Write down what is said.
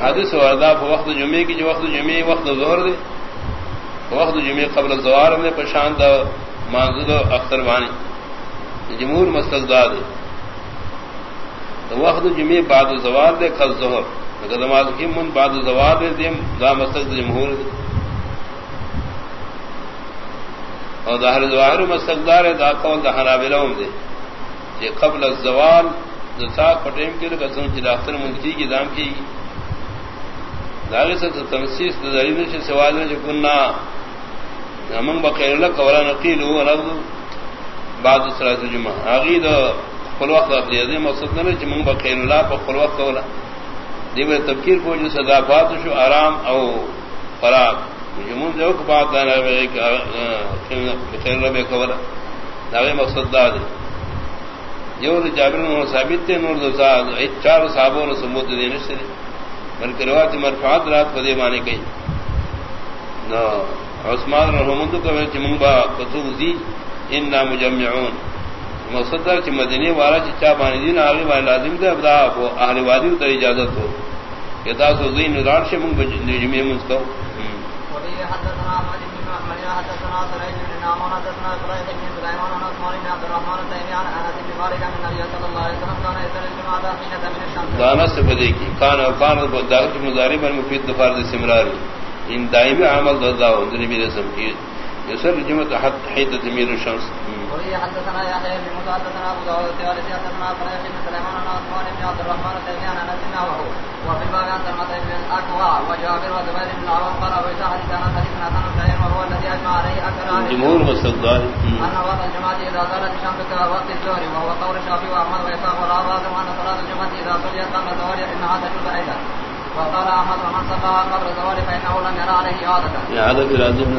حادث وردہ وقت جمعے کی جو وقت جمعے وقت زور دے وقت جمعے قبل زوار میں پرشانت مانزد اختر بانی جمہور مستقدا مستقداد وقت جمعے بعد زوار دے خل ظہر نماز کی من بعد زوار دے دیم دا مستقد جمہور دے اور دہر زواہر مستقدار ہے دا قول دا حنابلہم دے یہ قبل الزوال دسا پٹیم کے لیے قسم کی داختر منگتی کی دام کی داغی سے تو تنسیس دلیل سے سوال میں جو کننا ہمنگ بخیر اللہ کولا نقیل ہو لفظ بعد صلاة جمعہ۔ آغی دا خل وقت اقلی عظیم مقصد نہ کہ منگ بخیر اللہ پر خل وقت کولا۔ دیو تفکیر کو جو صدافات شو، آرام او فراغ۔ جمعہ جو کہ بات دانا بخیر اللہ، بے کولا۔ داغی مقصد دا دے۔ جو جابر ثابت تھے نور دو چار صحابوں نے ثبوت دینے سے بلکہ روایت مرفعات رات پدے مانے گئی نہ عثمان رحمت کو چمنگا قطوب دی ان نام مجمعون. مصدر چ مدینے والا چا بانی دین، آگے والے لازم تھے ابدا وہ اہل وادی تو اجازت ہو. کہ تا سو دین راڑ سے منگ جمعہ مستو حدثنا بن محمد حدثنا سريج بن نعمان، حدثنا ابراهيم بن سليمان عن عثمان بن عبد الرحمن التيمي عن انس بن مالك عن النبي صلى الله عليه وسلم كان يصلي الجمعه حين تميل الشمس دانا سفدي كان كان دارت مضارب المفيد دفار السمراري ان دائم عمل ذا النبي رسم کی يسر الجمعه حتى حين تميل الشمس وهي حدثنا يا خير بن حدثنا ابو داود الثالث حدثنا ابراهيم بن سليمان عن عثمان بن عبد الرحمن التيمي عن بن وهو وفي الباب عن سلمة بن الاكوع وجابر وزبير بن العوام قال وإذا حديث عن حديث حسن جمهور مستقبل ان وقت الجمعه اذا زالت الشمس كوقت الظهر وهو قول الشافعي واحمد واسحاق والعباس وان صلاه الجمعه اذا صليت قبل الظهر انها تجوز ايضا وقال احمد ومن صلى قبل الظهر فانه لم يرى عليه عاده. لازم